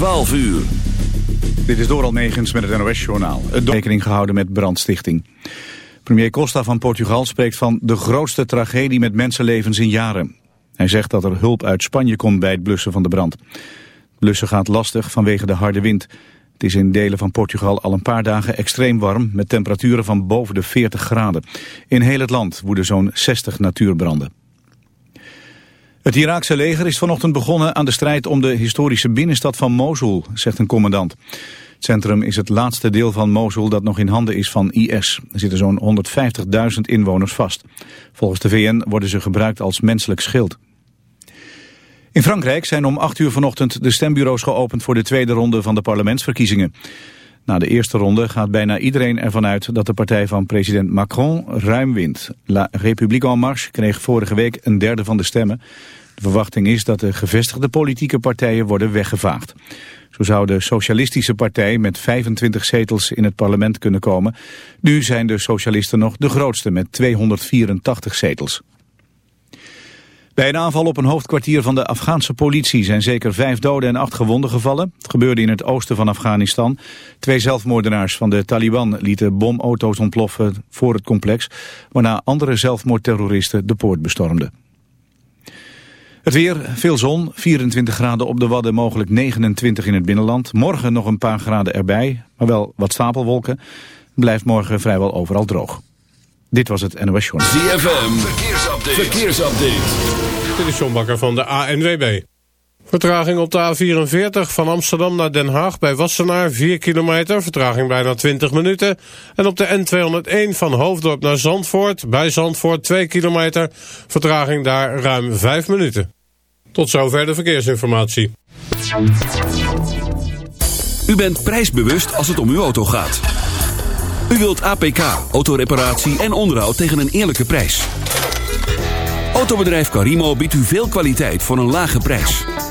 12 uur. Dit is Doral Megens met het NOS-journaal. Het rekening gehouden met brandstichting. Premier Costa van Portugal spreekt van de grootste tragedie met mensenlevens in jaren. Hij zegt dat er hulp uit Spanje komt bij het blussen van de brand. Blussen gaat lastig vanwege de harde wind. Het is in delen van Portugal al een paar dagen extreem warm... met temperaturen van boven de 40 graden. In heel het land woeden zo'n 60 natuurbranden. Het Iraakse leger is vanochtend begonnen aan de strijd om de historische binnenstad van Mosul, zegt een commandant. Het centrum is het laatste deel van Mosul dat nog in handen is van IS. Er zitten zo'n 150.000 inwoners vast. Volgens de VN worden ze gebruikt als menselijk schild. In Frankrijk zijn om 8 uur vanochtend de stembureaus geopend voor de tweede ronde van de parlementsverkiezingen. Na de eerste ronde gaat bijna iedereen ervan uit dat de partij van president Macron ruim wint. La République en Marche kreeg vorige week een derde van de stemmen. De verwachting is dat de gevestigde politieke partijen worden weggevaagd. Zo zou de Socialistische Partij met 25 zetels in het parlement kunnen komen. Nu zijn de socialisten nog de grootste met 284 zetels. Bij een aanval op een hoofdkwartier van de Afghaanse politie zijn zeker vijf doden en acht gewonden gevallen. Het gebeurde in het oosten van Afghanistan. Twee zelfmoordenaars van de Taliban lieten bomauto's ontploffen voor het complex, waarna andere zelfmoordterroristen de poort bestormden. Het weer, veel zon, 24 graden op de Wadden, mogelijk 29 in het binnenland. Morgen nog een paar graden erbij, maar wel wat stapelwolken. Blijft morgen vrijwel overal droog. Dit was het NOS Journal. ZFM, verkeersupdate. verkeersupdate. Dit is John Bakker van de ANWB. Vertraging op de A44 van Amsterdam naar Den Haag bij Wassenaar 4 kilometer, vertraging bijna 20 minuten. En op de N201 van Hoofddorp naar Zandvoort bij Zandvoort 2 kilometer, vertraging daar ruim 5 minuten. Tot zover de verkeersinformatie. U bent prijsbewust als het om uw auto gaat. U wilt APK, autoreparatie en onderhoud tegen een eerlijke prijs. Autobedrijf Carimo biedt u veel kwaliteit voor een lage prijs.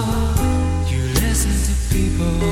You listen to people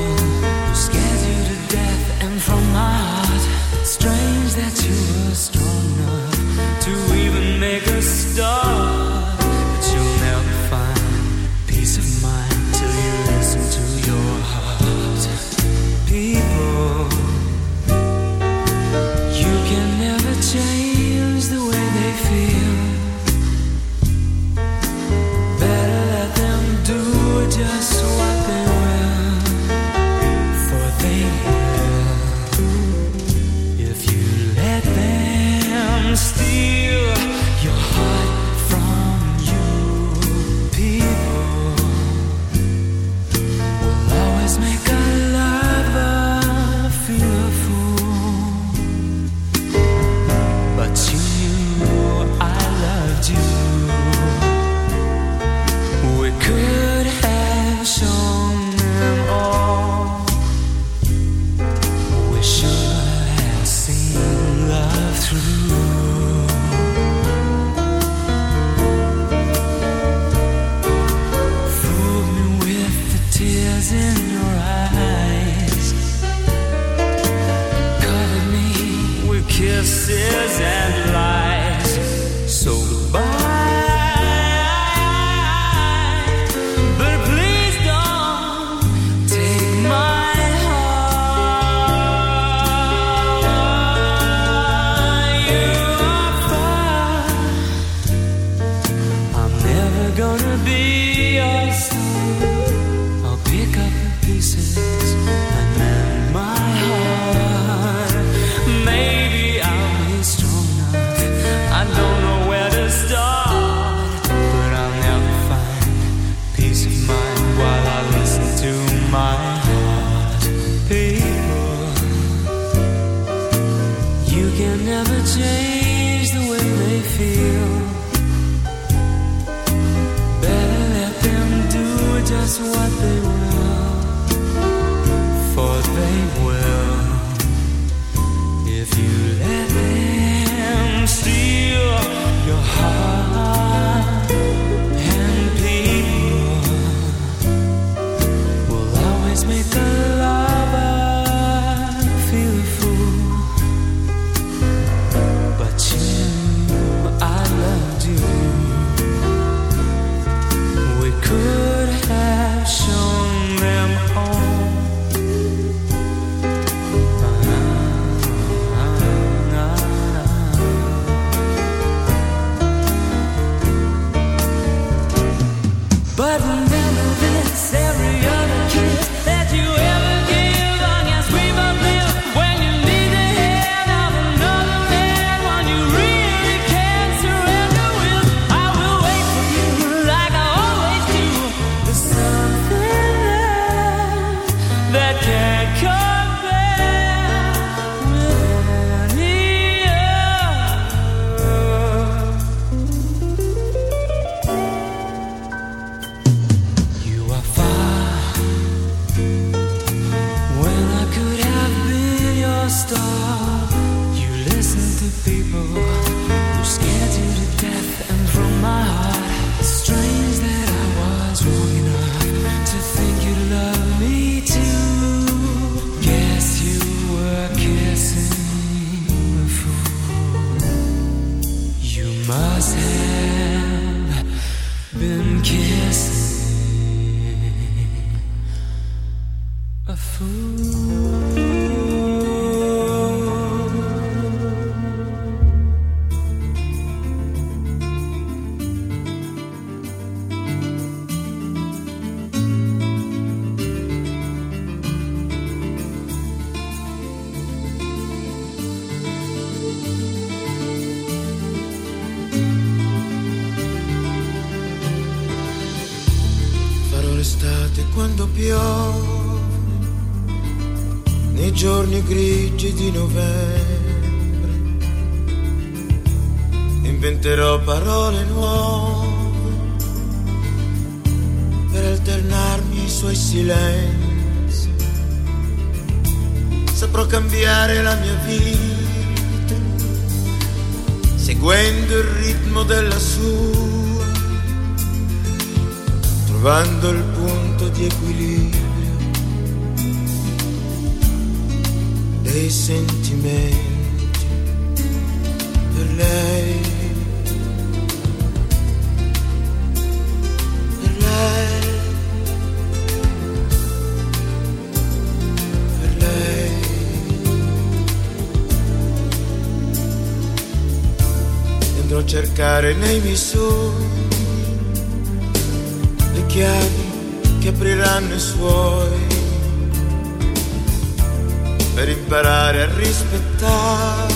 rispettare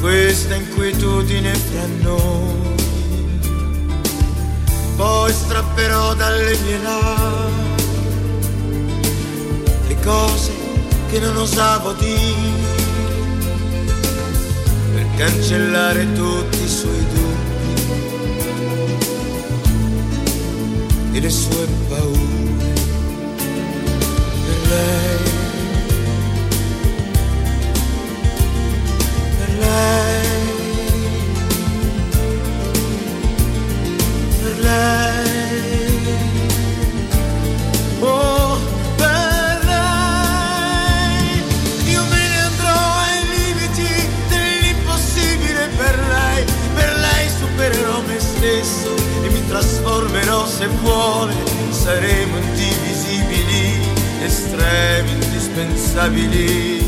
questa inquietudine fra noi. Poi strapperò dalle mie labbra le cose che non osavo dire per cancellare tutti i suoi dubbi e le sue paure per lei. Lei. Oh. Io me ne andrò ai limiti dell'impossibile per lei. Per lei supererò me stesso e mi trasformerò se vuole. Saremo indivisibili, estremi, indispensabili.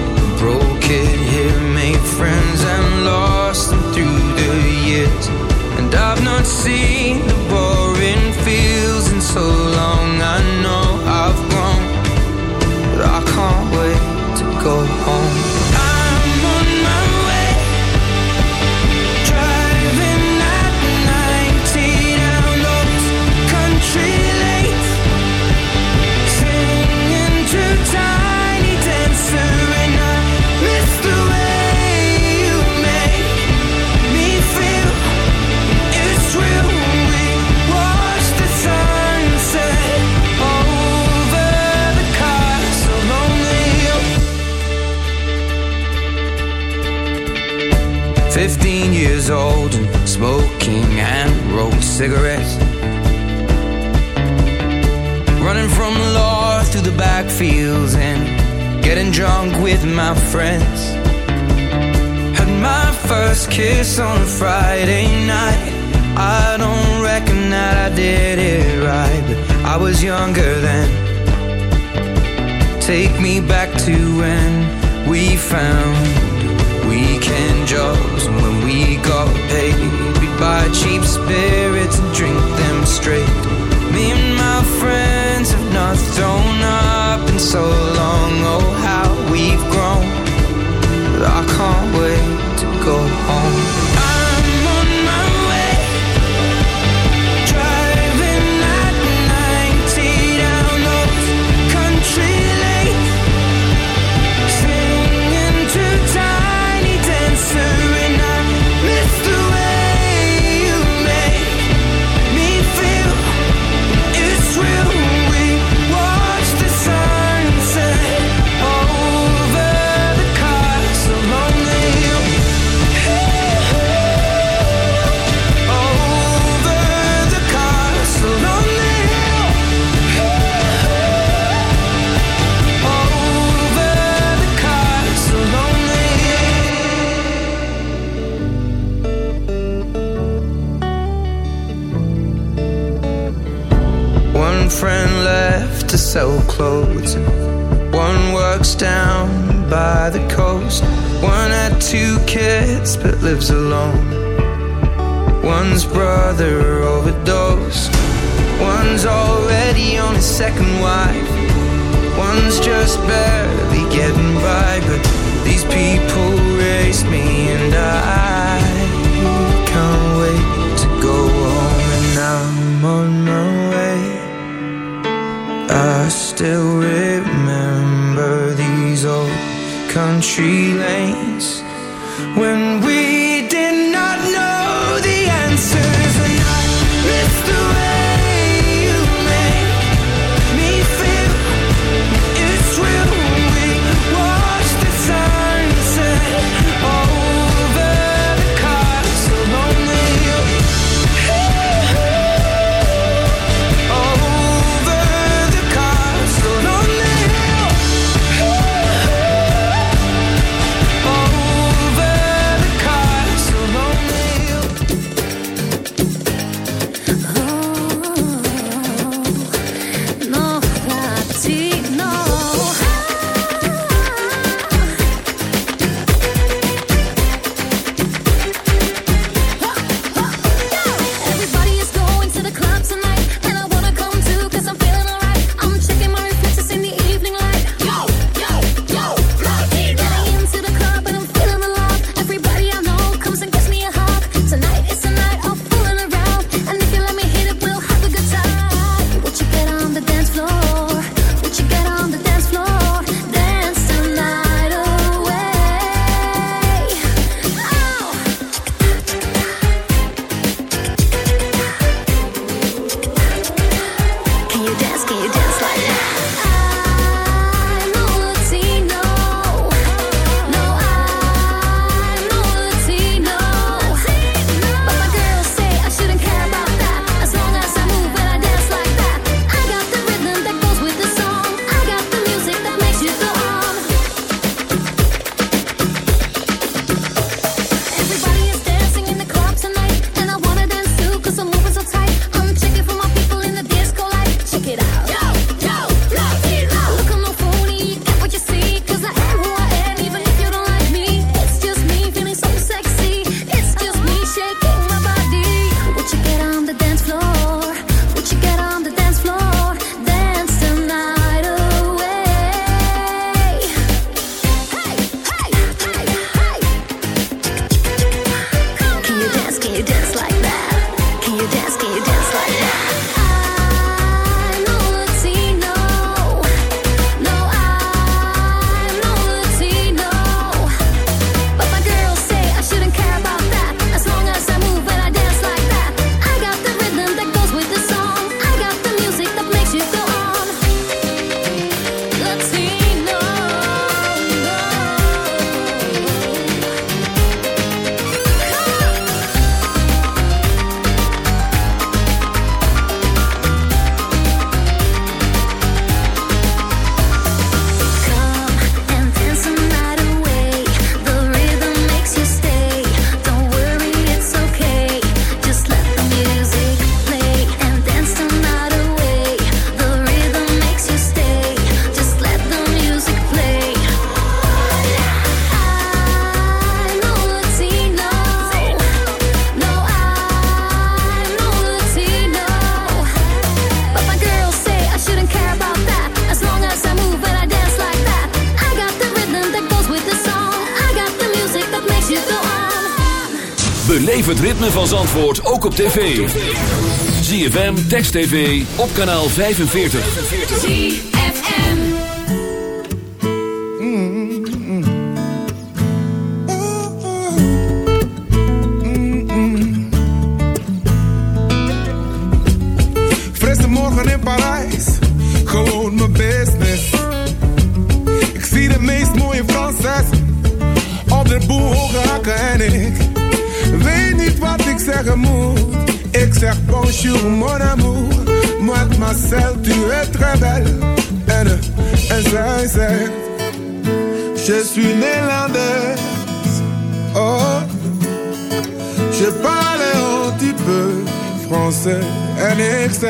broke it here, made friends and lost them through the years. And I've not seen the boring fields in so long. I know second wife. One's just barely getting by, but these people raised me ritme van Zandvoort ook op tv. ZFM, Text TV, op kanaal 45. ZFM. Frisse morgen in Parijs, gewoon mijn business. Ik zie de meest mooie Franses op de boel hoge hakken en ik amour sur mon amour. Moi de ma selle, tu es très belle Haine insincère Je suis néerlandaise Oh. Je parle un petit peu français Un excès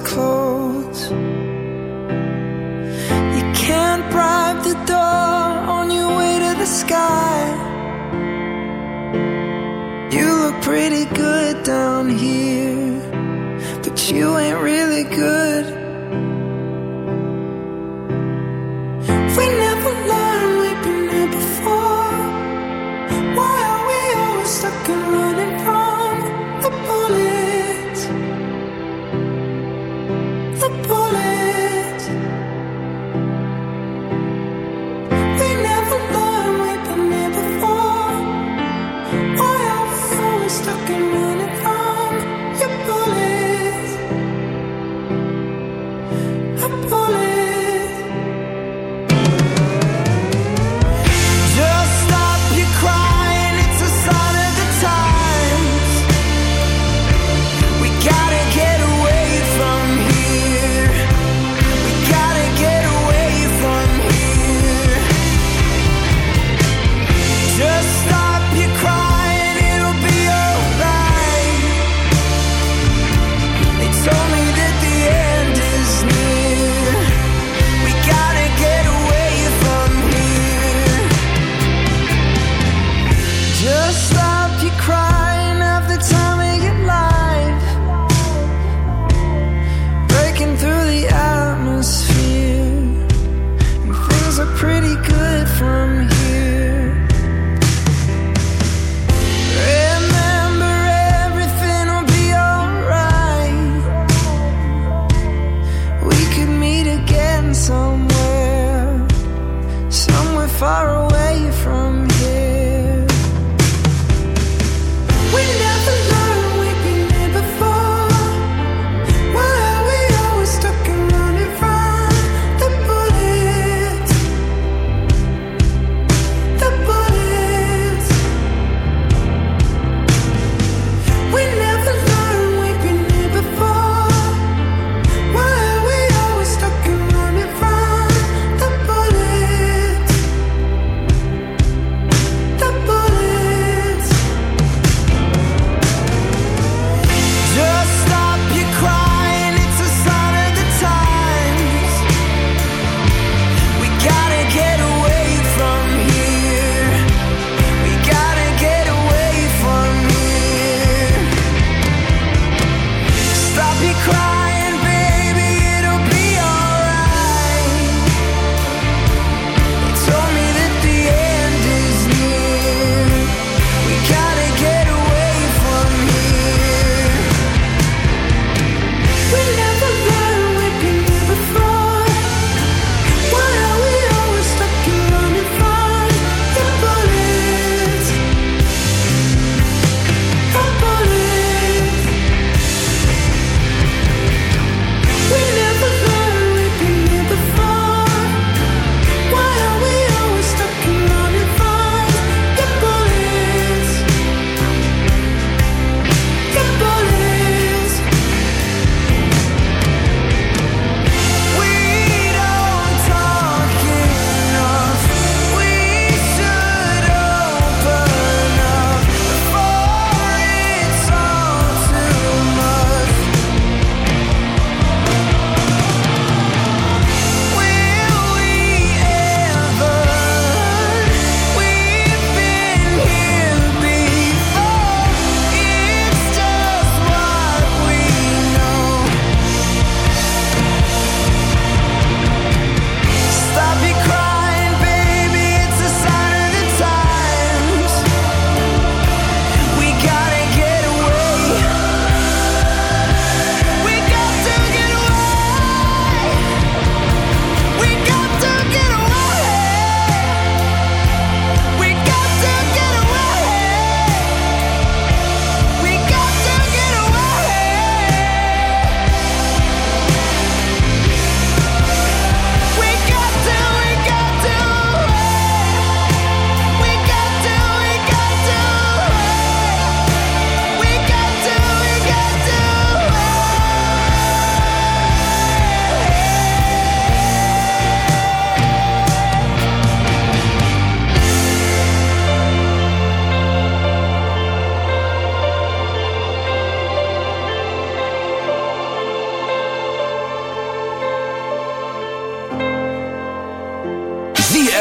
close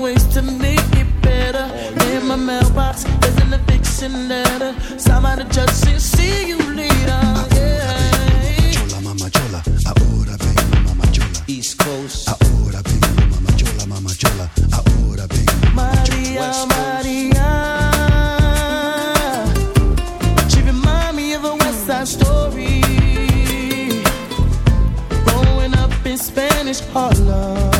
ways to make it better. In my mailbox, there's an eviction letter. Sign by the judge, says, see you later. Yeah. Chola, mama, chola, ahora baby, mama, chola. East Coast, ahora baby, mama, chola, mama, chola, ahora baby, mama, chola. Maria, Maria. She remind me of a West Side Story. Growing up in Spanish Harlem.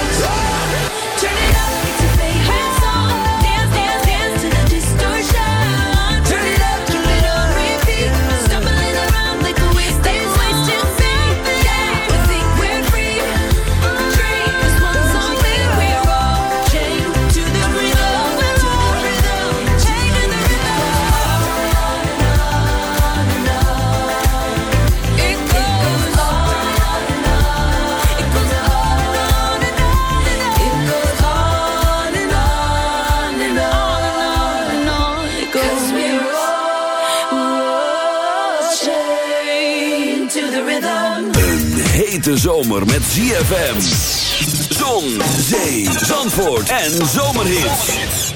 Hete zomer met ZFM. Zon, zee, zandvoort en zomerhits.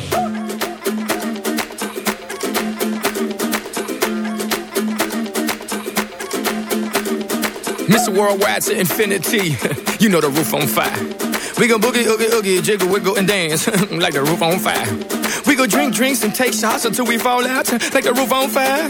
Mr. Worldwide to infinity. you know the roof on fire. We gon' boogie, oogie, oogie, jiggle, wiggle, and dance like the roof on fire. We go drink drinks and take shots until we fall out like the roof on fire.